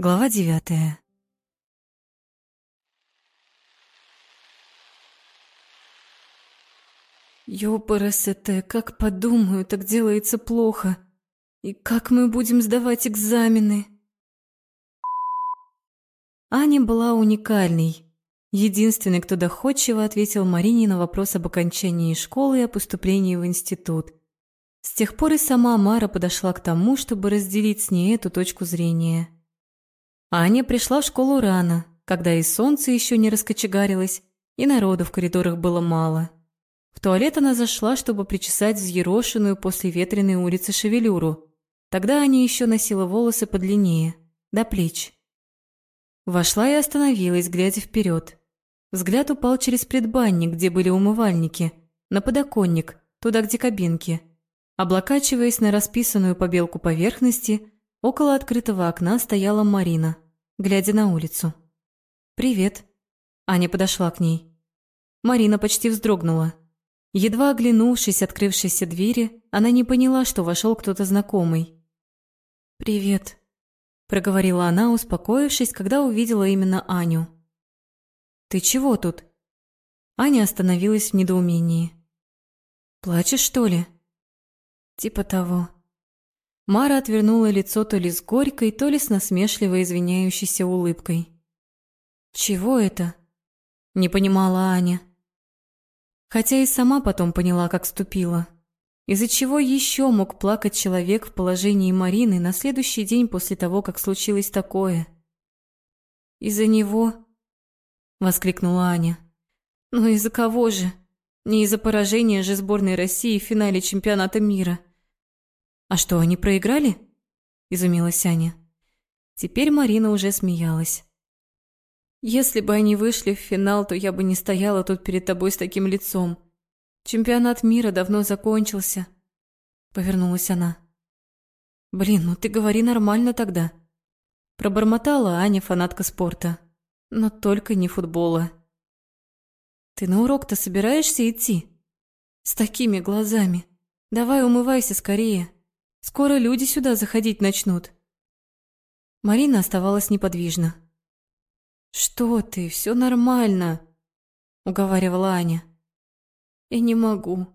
Глава девятая. Ёпарасете, как подумаю, так делается плохо. И как мы будем сдавать экзамены? Аня была уникальной. Единственный, кто доходчиво ответил Марине на вопрос об окончании школы и о поступлении в институт. С тех пор и сама Мара подошла к тому, чтобы разделить с ней эту точку зрения. Аня пришла в школу рано, когда и солнце еще не раскочегарилось, и народу в коридорах было мало. В туалет она зашла, чтобы причесать взъерошенную после ветреной улицы шевелюру. Тогда Аня еще носила волосы подлиннее, до плеч. Вошла и остановилась, глядя вперед. Взгляд упал через предбанник, где были умывальники, на подоконник, туда, где кабинки. Облокачиваясь на расписанную побелку поверхности, около открытого окна стояла Марина, глядя на улицу. «Привет». Аня подошла к ней. Марина почти вздрогнула. Едва оглянувшись открывшейся двери, она не поняла, что вошел кто-то знакомый. «Привет», проговорила она, успокоившись, когда увидела именно Аню. Ты чего тут? Аня остановилась в недоумении. Плачешь, что ли? Типа того. Мара отвернула лицо то ли с горькой, то ли с насмешливой извиняющейся улыбкой. Чего это? Не понимала Аня. Хотя и сама потом поняла, как ступила. Из-за чего еще мог плакать человек в положении Марины на следующий день после того, как случилось такое? «Из-за него?» – воскликнула Аня. «Ну из-за кого же? Не из-за поражения же сборной России в финале чемпионата мира». «А что, они проиграли?» – изумилась Аня. Теперь Марина уже смеялась. «Если бы они вышли в финал, то я бы не стояла тут перед тобой с таким лицом. Чемпионат мира давно закончился. Повернулась она. Блин, ну ты говори нормально тогда. Пробормотала Аня, фанатка спорта. Но только не футбола. Ты на урок-то собираешься идти? С такими глазами. Давай умывайся скорее. Скоро люди сюда заходить начнут. Марина оставалась неподвижна. «Что ты, все нормально», — уговаривала Аня. «Я не могу,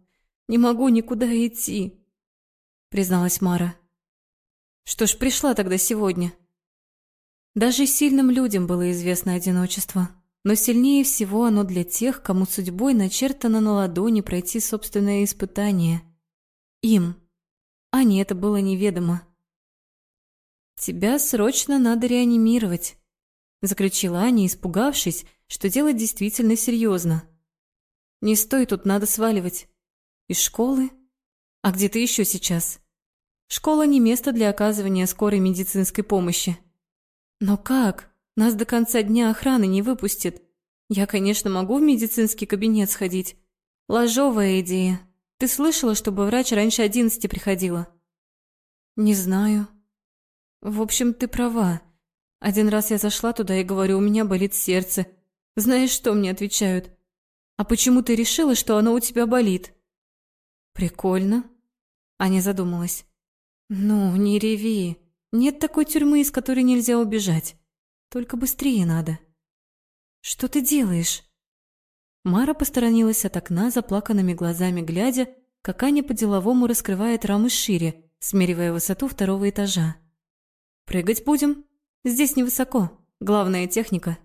не могу никуда идти», — призналась Мара. «Что ж, пришла тогда сегодня?» Даже сильным людям было известно одиночество, но сильнее всего оно для тех, кому судьбой начертано на ладони пройти собственное испытание. Им. Ане это было неведомо. «Тебя срочно надо реанимировать», — заключила Аня, испугавшись, что дело действительно серьезно. Не стой, тут надо сваливать. Из школы? А где ты еще сейчас? Школа не место для оказывания скорой медицинской помощи. Но как? Нас до конца дня охраны не выпустят. Я, конечно, могу в медицинский кабинет сходить. Ложовая идея. Ты слышала, чтобы врач раньше одиннадцати приходила? Не знаю. В общем, ты права. Один раз я зашла туда и говорю, у меня болит сердце. Знаешь, что мне отвечают? А почему ты решила, что оно у тебя болит? Прикольно. Аня задумалась. Ну, не реви. Нет такой тюрьмы, из которой нельзя убежать. Только быстрее надо. Что ты делаешь? Мара посторонилась от окна, заплаканными глазами глядя, как Аня по-деловому раскрывает рамы шире, смеривая высоту второго этажа. «Прыгать будем? Здесь невысоко. Главная техника».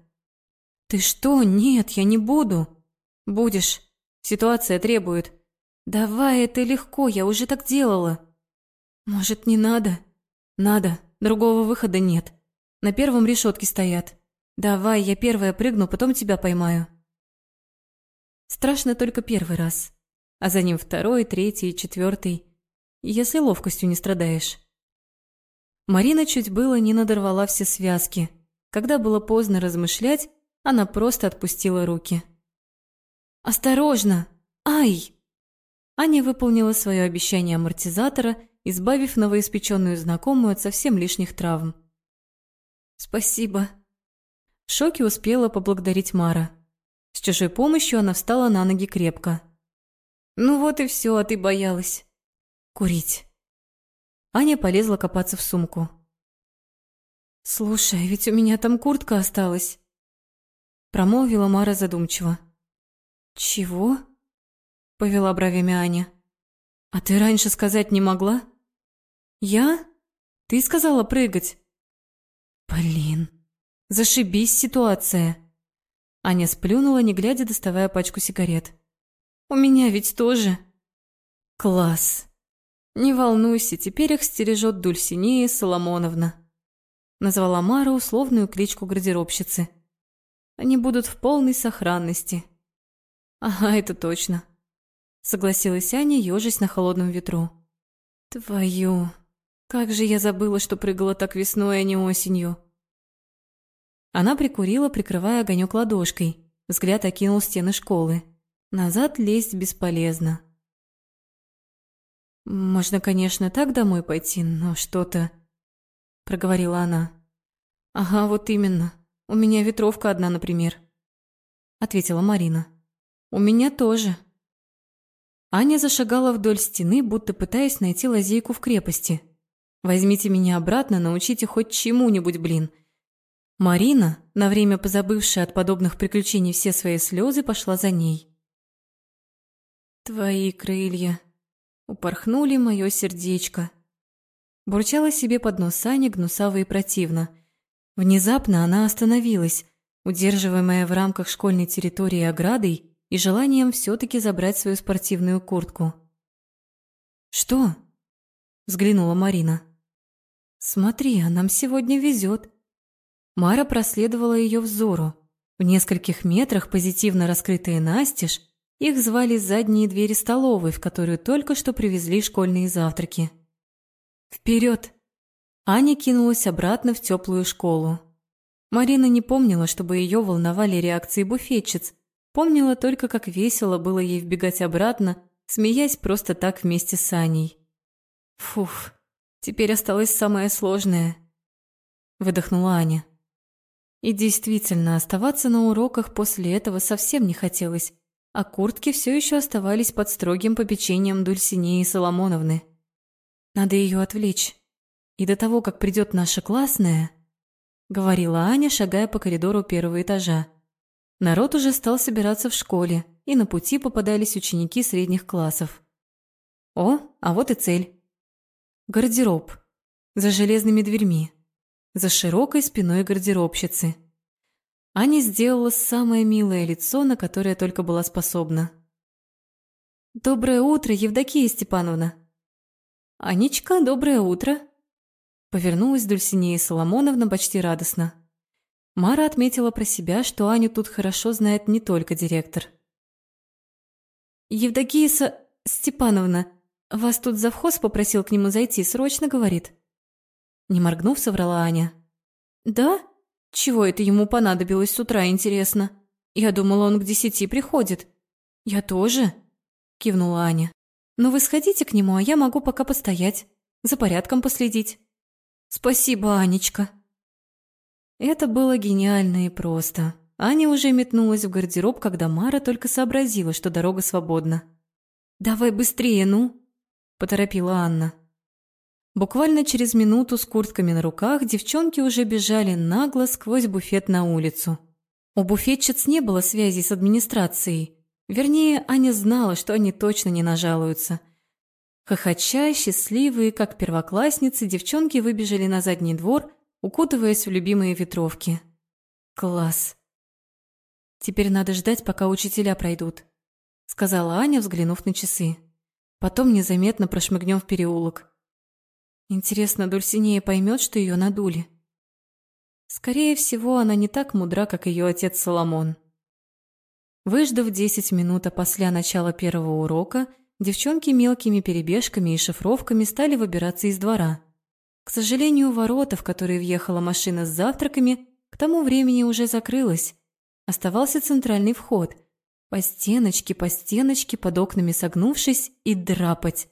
«Ты что? Нет, я не буду!» Будешь. Ситуация требует. Давай, это легко, я уже так делала. Может, не надо? Надо. Другого выхода нет. На первом решетке стоят. Давай, я первая прыгну, потом тебя поймаю. Страшно только первый раз. А за ним второй, третий, четвертый. Если ловкостью не страдаешь. Марина чуть было не надорвала все связки. Когда было поздно размышлять, она просто отпустила руки. «Осторожно! Ай!» Аня выполнила свое обещание амортизатора, избавив новоиспеченную знакомую от совсем лишних травм. «Спасибо!» В шоке успела поблагодарить Мара. С чужой помощью она встала на ноги крепко. «Ну вот и все, а ты боялась!» «Курить!» Аня полезла копаться в сумку. «Слушай, ведь у меня там куртка осталась», – промолвила Мара задумчиво. «Чего?» – повела бровями Аня. «А ты раньше сказать не могла?» «Я? Ты сказала прыгать?» «Блин, зашибись ситуация!» Аня сплюнула, не глядя, доставая пачку сигарет. «У меня ведь тоже...» «Класс! Не волнуйся, теперь их стережет Дульсинея Соломоновна назвала Мара условную кличку гардеробщицы. Они будут в полной сохранности. Ага, это точно. Согласилась Аня, ежась на холодном ветру. Твою, как же я забыла, что прыгала так весной, а не осенью. Она прикурила, прикрывая огонек ладошкой. Взгляд окинул стены школы. Назад лезть бесполезно. Можно, конечно, так домой пойти, но что-то проговорила она. Ага, вот именно. У меня ветровка одна, например, ответила Марина. У меня тоже. Аня зашагала вдоль стены, будто пытаясь найти лазейку в крепости. Возьмите меня обратно, научите хоть чему-нибудь, блин. Марина, на время позабывшая от подобных приключений все свои слезы, пошла за ней. Твои крылья упорхнули мое сердечко. Бурчала себе под нос Аня гнусаво и противно. Внезапно она остановилась, удерживаемая в рамках школьной территории оградой и желанием все таки забрать свою спортивную куртку. «Что?» – взглянула Марина. «Смотри, а нам сегодня везет. Мара проследовала ее взору. В нескольких метрах, позитивно раскрытые настежь, их звали задние двери столовой, в которую только что привезли школьные завтраки. Вперед! Аня кинулась обратно в теплую школу. Марина не помнила, чтобы ее волновали реакции буфетчиц, помнила только, как весело было ей вбегать обратно, смеясь просто так вместе с Аней. «Фуф, теперь осталось самое сложное», – выдохнула Аня. И действительно, оставаться на уроках после этого совсем не хотелось, а куртки все еще оставались под строгим попечением Дульсинеи Соломоновны. Надо ее отвлечь. И до того, как придет наша классная, говорила Аня, шагая по коридору первого этажа. Народ уже стал собираться в школе, и на пути попадались ученики средних классов. О, а вот и цель. Гардероб. За железными дверьми. За широкой спиной гардеробщицы. Аня сделала самое милое лицо, на которое только была способна. «Доброе утро, Евдокия Степановна!» «Анечка, доброе утро!» Повернулась Дульсинея Соломоновна почти радостно. Мара отметила про себя, что Аню тут хорошо знает не только директор. «Евдокия Со... Степановна, вас тут завхоз попросил к нему зайти, срочно говорит». Не моргнув, соврала Аня. «Да? Чего это ему понадобилось с утра, интересно? Я думала, он к десяти приходит». «Я тоже?» – кивнула Аня. Но вы сходите к нему, а я могу пока постоять, за порядком последить. Спасибо, Анечка. Это было гениально и просто. Аня уже метнулась в гардероб, когда Мара только сообразила, что дорога свободна. «Давай быстрее, ну!» – поторопила Анна. Буквально через минуту с куртками на руках девчонки уже бежали нагло сквозь буфет на улицу. У буфетчиц не было связи с администрацией, Вернее, Аня знала, что они точно не нажалуются. Хохоча, счастливые, как первоклассницы, девчонки выбежали на задний двор, укутываясь в любимые ветровки. Класс. Теперь надо ждать, пока учителя пройдут, сказала Аня, взглянув на часы. Потом незаметно прошмыгнем в переулок. Интересно, Дульсинея поймет, что ее надули. Скорее всего, она не так мудра, как ее отец Соломон. Выждав 10 минут после начала первого урока, девчонки мелкими перебежками и шифровками стали выбираться из двора. К сожалению, ворота, в которые въехала машина с завтраками, к тому времени уже закрылась. Оставался центральный вход. По стеночке, по стеночке, под окнами согнувшись и драпать.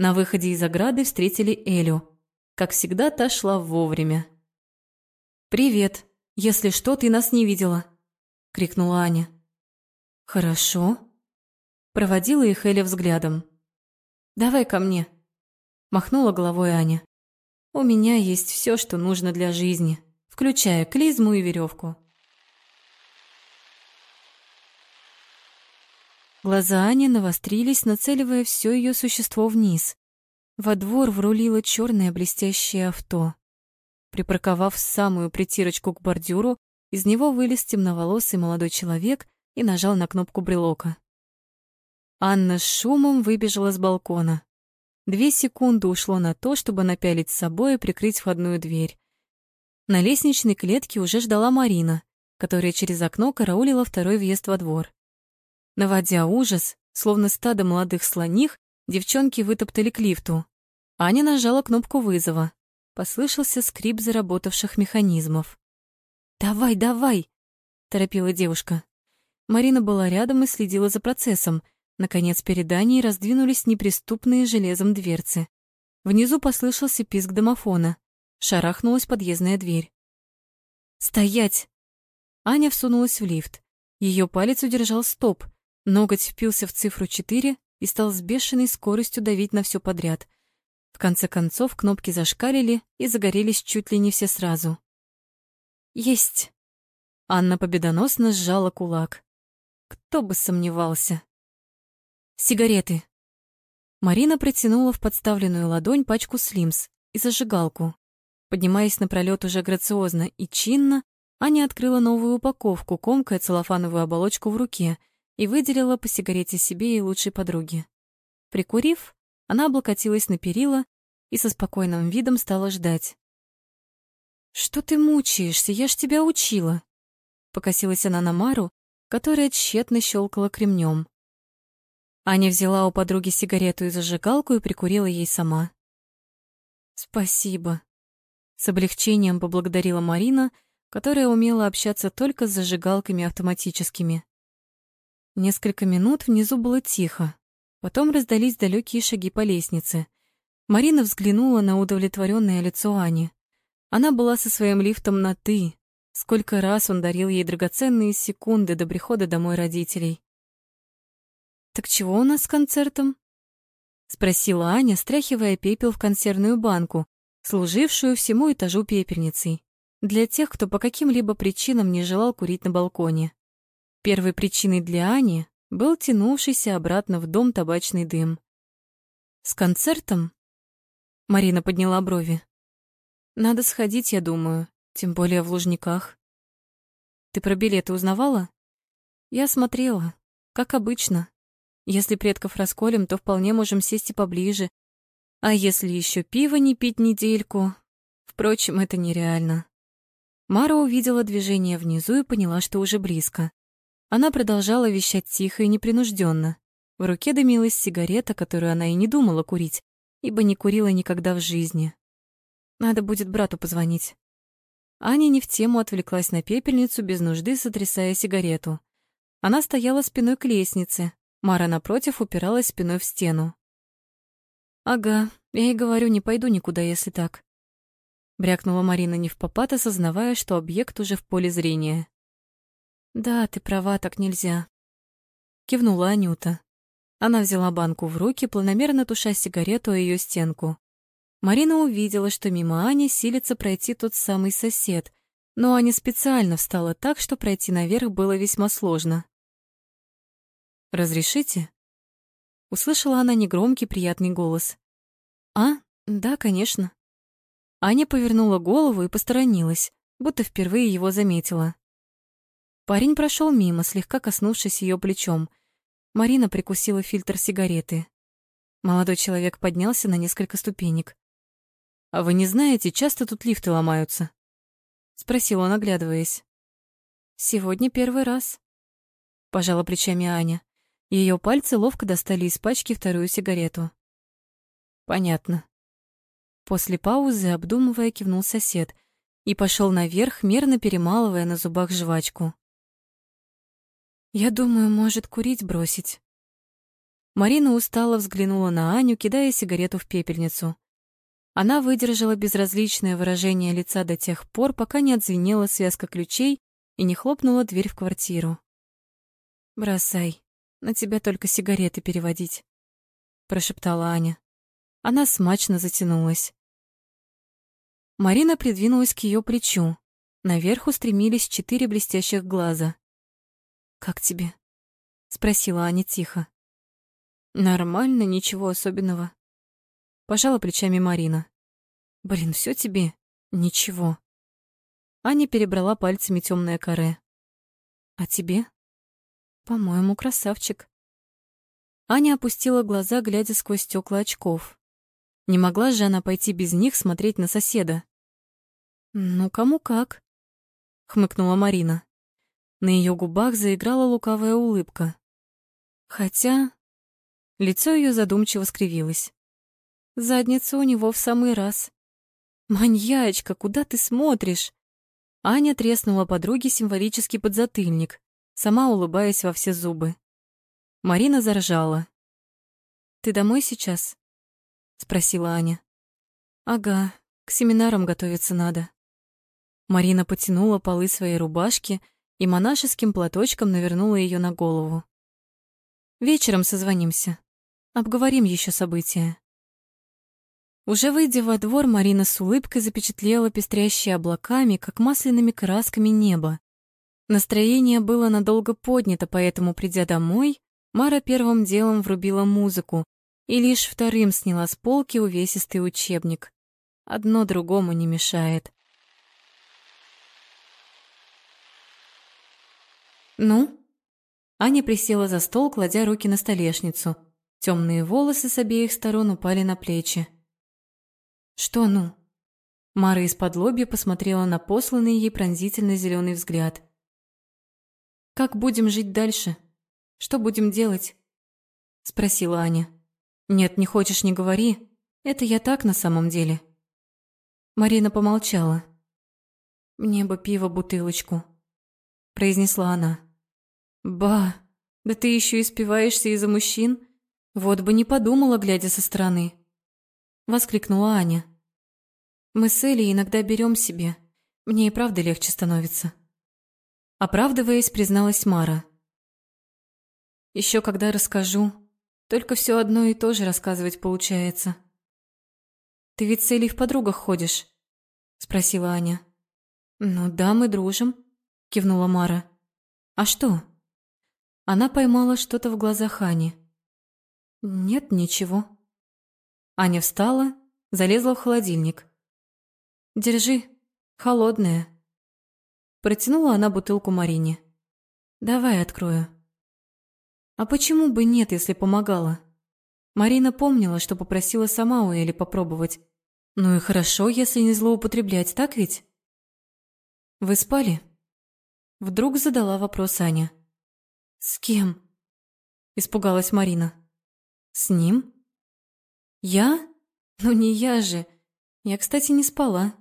На выходе из ограды встретили Элю. Как всегда, та шла вовремя. «Привет. Если что, ты нас не видела», — крикнула Аня. «Хорошо». Проводила их Эля взглядом. «Давай ко мне», – махнула головой Аня. «У меня есть все, что нужно для жизни». включая клизму и веревку. Глаза Ани навострились, нацеливая все ее существо вниз. Во двор врулило черное блестящее авто. Припарковав самую притирочку к бордюру, из него вылез темноволосый молодой человек и нажал на кнопку брелока. Анна с шумом выбежала с балкона. Две секунды ушло на то, чтобы напялить с собой и прикрыть входную дверь. На лестничной клетке уже ждала Марина, которая через окно караулила второй въезд во двор. Наводя ужас, словно стадо молодых слоних, девчонки вытоптали к лифту. Аня нажала кнопку вызова. Послышался скрип заработавших механизмов. «Давай, давай!» — торопила девушка. Марина была рядом и следила за процессом. Наконец, перед Аней раздвинулись неприступные железом дверцы. Внизу послышался писк домофона. Шарахнулась подъездная дверь. «Стоять!» Аня всунулась в лифт. Ее палец удержал стоп — Ноготь впился в цифру 4 и стал с бешеной скоростью давить на все подряд. В конце концов кнопки зашкалили и загорелись чуть ли не все сразу. «Есть!» Анна победоносно сжала кулак. Кто бы сомневался. «Сигареты!» Марина протянула в подставленную ладонь пачку слимс и зажигалку. Поднимаясь напролёт уже грациозно и чинно, Аня открыла новую упаковку, комкая целлофановую оболочку в руке — и выделила по сигарете себе и лучшей подруге. Прикурив, она облокотилась на перила и со спокойным видом стала ждать. «Что ты мучаешься? Я ж тебя учила!» Покосилась она на Мару, которая тщетно щелкала кремнем. Аня взяла у подруги сигарету и зажигалку и прикурила ей сама. «Спасибо», — с облегчением поблагодарила Марина, которая умела общаться только с зажигалками автоматическими. Несколько минут внизу было тихо. Потом раздались далекие шаги по лестнице. Марина взглянула на удовлетворенное лицо Ани. Она была со своим лифтом на «ты». Сколько раз он дарил ей драгоценные секунды до прихода домой родителей. «Так чего у нас с концертом?» — спросила Аня, стряхивая пепел в консервную банку, служившую всему этажу пепельницей, для тех, кто по каким-либо причинам не желал курить на балконе. Первой причиной для Ани был тянувшийся обратно в дом табачный дым. «С концертом?» Марина подняла брови. «Надо сходить, я думаю, тем более в Лужниках». «Ты про билеты узнавала?» «Я смотрела, как обычно. Если предков расколем, то вполне можем сесть и поближе. А если еще пиво не пить недельку? Впрочем, это нереально». Мара увидела движение внизу и поняла, что уже близко. Она продолжала вещать тихо и непринужденно. В руке дымилась сигарета, которую она и не думала курить, ибо не курила никогда в жизни. Надо будет брату позвонить. Аня не в тему отвлеклась на пепельницу, без нужды сотрясая сигарету. Она стояла спиной к лестнице. Мара, напротив, упиралась спиной в стену. «Ага, я и говорю, не пойду никуда, если так», — брякнула Марина не в попад, осознавая, что объект уже в поле зрения. «Да, ты права, так нельзя», — кивнула Анюта. Она взяла банку в руки, планомерно туша сигарету о ее стенку. Марина увидела, что мимо Ани силится пройти тот самый сосед, но Аня специально встала так, что пройти наверх было весьма сложно. «Разрешите?» Услышала она негромкий приятный голос. «А, да, конечно». Аня повернула голову и посторонилась, будто впервые его заметила. Парень прошел мимо, слегка коснувшись ее плечом. Марина прикусила фильтр сигареты. Молодой человек поднялся на несколько ступенек. «А вы не знаете, часто тут лифты ломаются?» — спросил он, оглядываясь. «Сегодня первый раз», — пожала плечами Аня. Ее пальцы ловко достали из пачки вторую сигарету. «Понятно». После паузы, обдумывая, кивнул сосед и пошел наверх, мерно перемалывая на зубах жвачку. Я думаю, может, курить бросить. Марина устало взглянула на Аню, кидая сигарету в пепельницу. Она выдержала безразличное выражение лица до тех пор, пока не отзвенела связка ключей и не хлопнула дверь в квартиру. «Бросай, на тебя только сигареты переводить», — прошептала Аня. Она смачно затянулась. Марина придвинулась к ее плечу, Наверх устремились четыре блестящих глаза. «Как тебе?» — спросила Аня тихо. «Нормально, ничего особенного». Пожала плечами Марина. «Блин, все тебе? Ничего». Аня перебрала пальцами темное каре. «А тебе?» «По-моему, красавчик». Аня опустила глаза, глядя сквозь стекла очков. Не могла же она пойти без них смотреть на соседа. «Ну, кому как», — хмыкнула Марина. На ее губах заиграла лукавая улыбка. Хотя лицо ее задумчиво скривилось. Задница у него в самый раз. «Маньячка, куда ты смотришь?» Аня треснула подруге символический подзатыльник, сама улыбаясь во все зубы. Марина заржала. «Ты домой сейчас?» — спросила Аня. «Ага, к семинарам готовиться надо». Марина потянула полы своей рубашки и монашеским платочком навернула ее на голову. Вечером созвонимся. Обговорим еще события. Уже выйдя во двор, Марина с улыбкой запечатлела пестрящие облаками, как масляными красками небо. Настроение было надолго поднято, поэтому, придя домой, Мара первым делом врубила музыку и лишь вторым сняла с полки увесистый учебник. Одно другому не мешает. «Ну?» Аня присела за стол, кладя руки на столешницу. Темные волосы с обеих сторон упали на плечи. «Что ну?» Мара из-под лобья посмотрела на посланный ей пронзительно зеленый взгляд. «Как будем жить дальше? Что будем делать?» Спросила Аня. «Нет, не хочешь, не говори. Это я так на самом деле». Марина помолчала. «Мне бы пиво бутылочку», — произнесла она. Ба, да ты еще и спиваешься из-за мужчин? Вот бы не подумала, глядя со стороны. Воскликнула Аня. Мы с Элей иногда берем себе. Мне и правда легче становится. Оправдываясь, призналась Мара. Еще когда расскажу, только все одно и то же рассказывать получается. Ты ведь с Элей в подругах ходишь? Спросила Аня. Ну да, мы дружим, кивнула Мара. А что? Она поймала что-то в глазах Ани. «Нет, ничего». Аня встала, залезла в холодильник. «Держи, холодная». Протянула она бутылку Марине. «Давай открою». А почему бы нет, если помогала? Марина помнила, что попросила сама у Эли попробовать. Ну и хорошо, если не злоупотреблять, так ведь? Вы спали? Вдруг задала вопрос Аня. «С кем?» – испугалась Марина. «С ним?» «Я? Ну не я же. Я, кстати, не спала».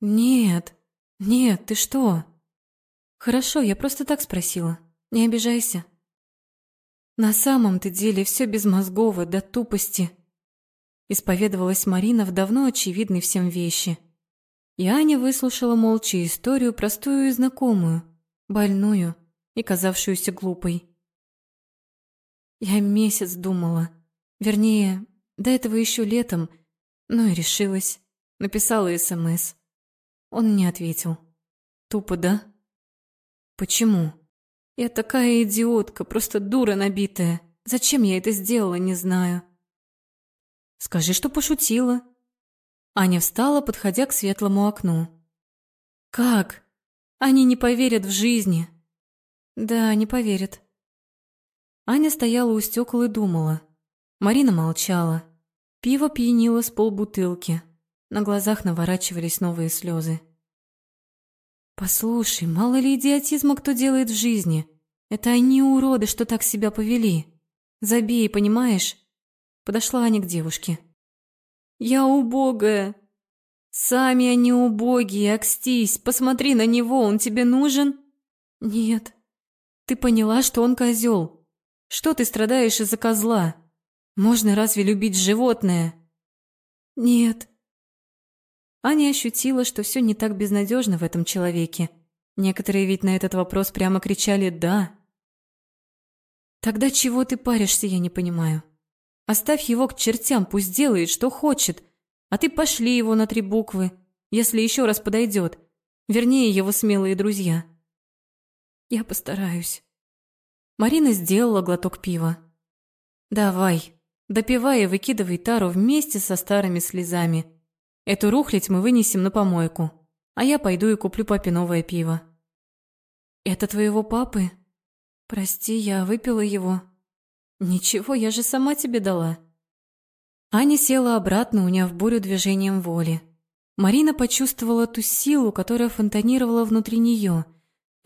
«Нет, нет, ты что?» «Хорошо, я просто так спросила. Не обижайся». «На самом-то деле все безмозгово, до тупости», – исповедовалась Марина в давно очевидной всем вещи. И Аня выслушала молча историю, простую и знакомую, больную – и казавшуюся глупой. Я месяц думала, вернее, до этого еще летом, но и решилась. Написала СМС. Он не ответил. Тупо, да? Почему? Я такая идиотка, просто дура набитая. Зачем я это сделала, не знаю. Скажи, что пошутила. Аня встала, подходя к светлому окну. Как? Они не поверят в жизни. Да, не поверит. Аня стояла у стекол и думала. Марина молчала. Пиво пьянило с полбутылки. На глазах наворачивались новые слезы. «Послушай, мало ли идиотизма кто делает в жизни. Это они уроды, что так себя повели. Забей, понимаешь?» Подошла Аня к девушке. «Я убогая!» «Сами они убогие, акстись, посмотри на него, он тебе нужен?» «Нет, ты поняла, что он козел. Что ты страдаешь из-за козла? Можно разве любить животное? Нет. Аня ощутила, что все не так безнадежно в этом человеке. Некоторые ведь на этот вопрос прямо кричали «да». Тогда чего ты паришься, я не понимаю. Оставь его к чертям, пусть делает, что хочет, а ты пошли его на три буквы, если еще раз подойдет. Вернее, его смелые друзья. Я постараюсь. Марина сделала глоток пива. Давай, допивай и выкидывай тару вместе со старыми слезами. Эту рухлядь мы вынесем на помойку, а я пойду и куплю папе новое пиво. Это твоего папы? Прости, я выпила его. Ничего, я же сама тебе дала. Аня села обратно, уняв бурю движением воли. Марина почувствовала ту силу, которая фонтанировала внутри нее.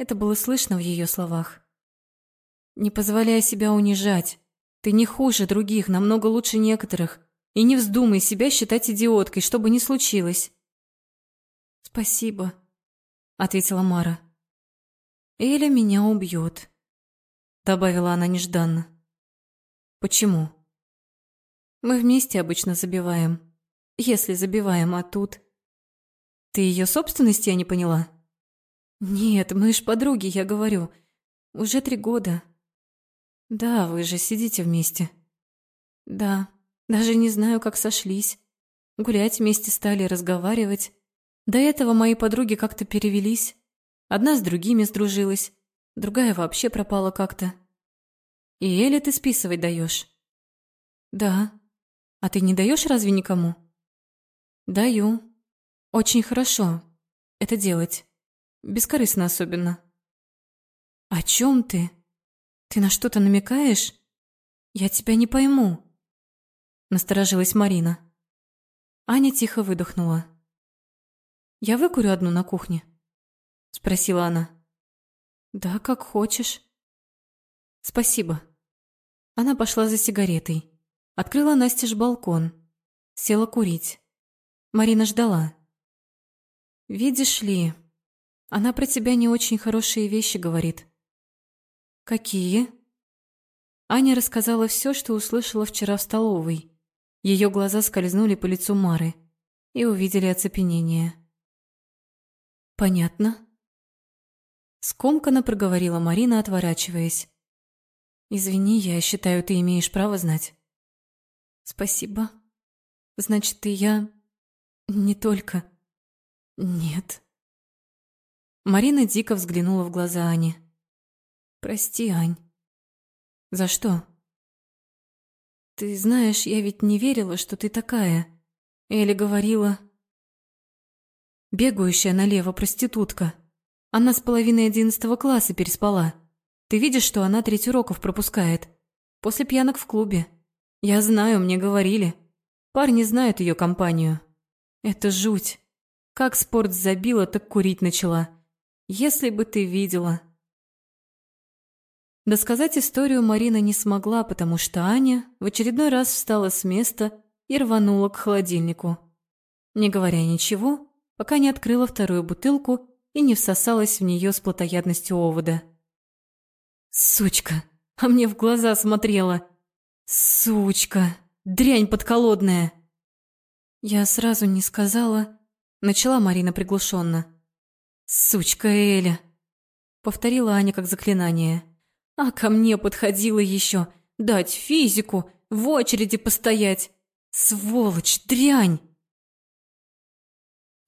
Это было слышно в ее словах. «Не позволяй себя унижать. Ты не хуже других, намного лучше некоторых. И не вздумай себя считать идиоткой, что бы ни случилось». «Спасибо», — ответила Мара. «Эля меня убьет», — добавила она нежданно. «Почему?» «Мы вместе обычно забиваем. Если забиваем, а тут...» Ты ее собственности я не поняла? Нет, мы ж подруги, я говорю. Уже три года. Да, вы же сидите вместе. Да, даже не знаю, как сошлись. Гулять вместе стали, разговаривать. До этого мои подруги как-то перевелись. Одна с другими сдружилась, другая вообще пропала как-то. И Эле ты списывать даешь? Да. А ты не даешь разве никому? Даю. Очень хорошо это делать. Бескорыстно особенно. О чем ты? Ты на что-то намекаешь? Я тебя не пойму. Насторожилась Марина. Аня тихо выдохнула. Я выкурю одну на кухне? Спросила она. Да, как хочешь. Спасибо. Она пошла за сигаретой. Открыла настежь балкон. Села курить. Марина ждала. «Видишь ли, она про тебя не очень хорошие вещи говорит». «Какие?» Аня рассказала все, что услышала вчера в столовой. Ее глаза скользнули по лицу Мары и увидели оцепенение. «Понятно». Скомканно проговорила Марина, отворачиваясь. «Извини, я считаю, ты имеешь право знать». «Спасибо. Значит, и я... не только...» «Нет». Марина дико взглянула в глаза Ани. «Прости, Ань». «За что?» «Ты знаешь, я ведь не верила, что ты такая. Эля говорила...» «Бегающая налево проститутка. Она с половиной одиннадцатого класса переспала. Ты видишь, что она треть уроков пропускает. После пьянок в клубе. Я знаю, мне говорили. Парни знают ее компанию. Это жуть. Как спорт забила, так курить начала. Если бы ты видела. Досказать историю Марина не смогла, потому что Аня в очередной раз встала с места и рванула к холодильнику. Не говоря ничего, пока не открыла вторую бутылку и не всосалась в нее с плотоядностью овода. «Сучка! А мне в глаза смотрела! Сучка! Дрянь подколодная!» Я сразу не сказала, Начала Марина приглушенно. «Сучка Эля!» Повторила Аня как заклинание. «А ко мне подходила еще дать физику, в очереди постоять! Сволочь, дрянь!»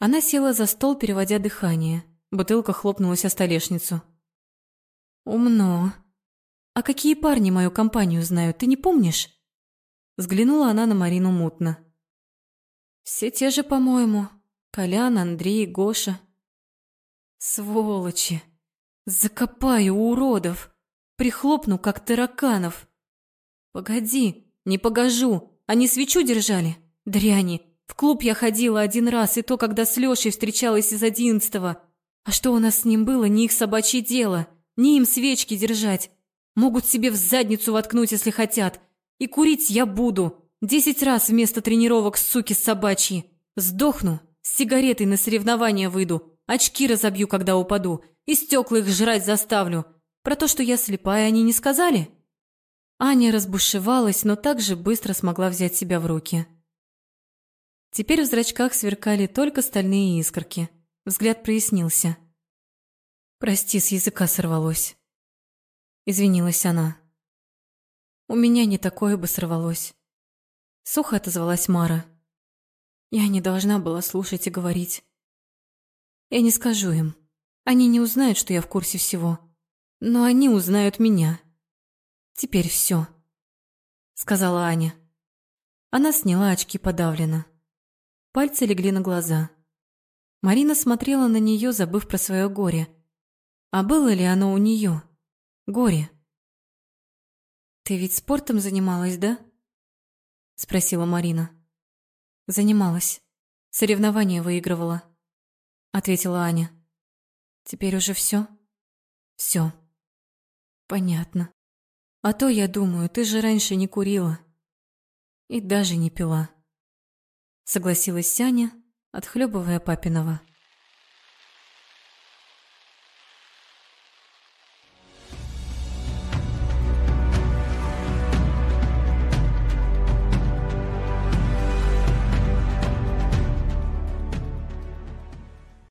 Она села за стол, переводя дыхание. Бутылка хлопнулась о столешницу. «Умно. А какие парни мою компанию знают, ты не помнишь?» Взглянула она на Марину мутно. «Все те же, по-моему», Колян, Андрей, Гоша. Сволочи! Закопаю уродов! Прихлопну, как тараканов! Погоди, не погожу! Они свечу держали? Дряни! В клуб я ходила один раз, и то, когда с Лешей встречалась из одиннадцатого. А что у нас с ним было, не их собачье дело. Не им свечки держать. Могут себе в задницу воткнуть, если хотят. И курить я буду. Десять раз вместо тренировок, суки собачьи. Сдохну, с сигаретой на соревнования выйду, очки разобью, когда упаду, и стекла их жрать заставлю. Про то, что я слепая, они не сказали?» Аня разбушевалась, но также быстро смогла взять себя в руки. Теперь в зрачках сверкали только стальные искорки. Взгляд прояснился. «Прости, с языка сорвалось». Извинилась она. «У меня не такое бы сорвалось». Сухо отозвалась Мара. Я не должна была слушать и говорить. Я не скажу им. Они не узнают, что я в курсе всего. Но они узнают меня. Теперь все, сказала Аня. Она сняла очки подавленно. Пальцы легли на глаза. Марина смотрела на нее, забыв про свое горе. А было ли оно у нее? Горе. «Ты ведь спортом занималась, да?» Спросила Марина. «Занималась. Соревнования выигрывала», ответила Аня. «Теперь уже все? Все. Понятно. А то, я думаю, ты же раньше не курила. И даже не пила. Согласилась Сяня, отхлебывая папиного.